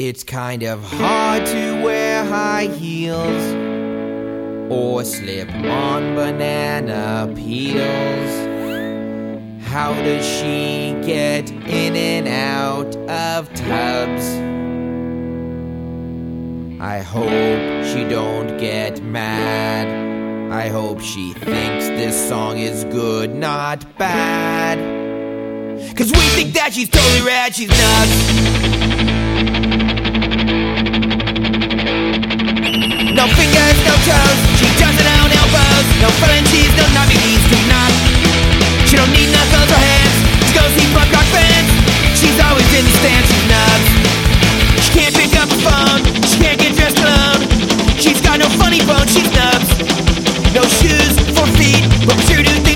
It's kind of hard to wear high heels or slip on banana peels. How does she get in and out of tubs? I hope she don't get mad. I hope she thinks this song is good, not bad. Cause we think that she's totally rad, she's nuts. But we sure do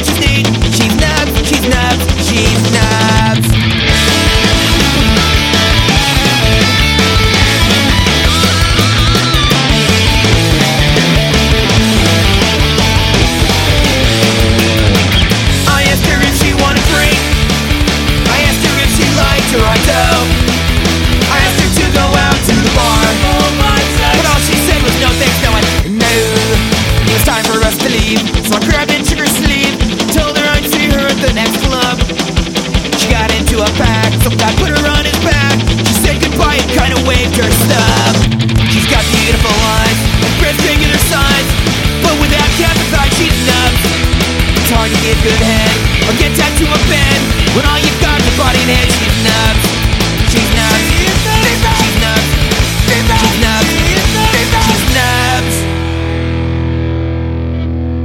stuff. She's got beautiful eyes and rectangular size. But without capital, she's nuts. It's hard to get good head or get tied to a bed when all you've got is a body and head. She's nuts. She's nuts. She's nuts. She's nuts. She's nuts.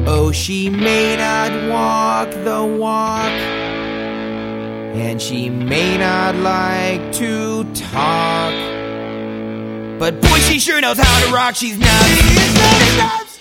Oh, she may not walk the walk, and she may not like to talk. But boy, she sure knows how to rock. She's. She's not.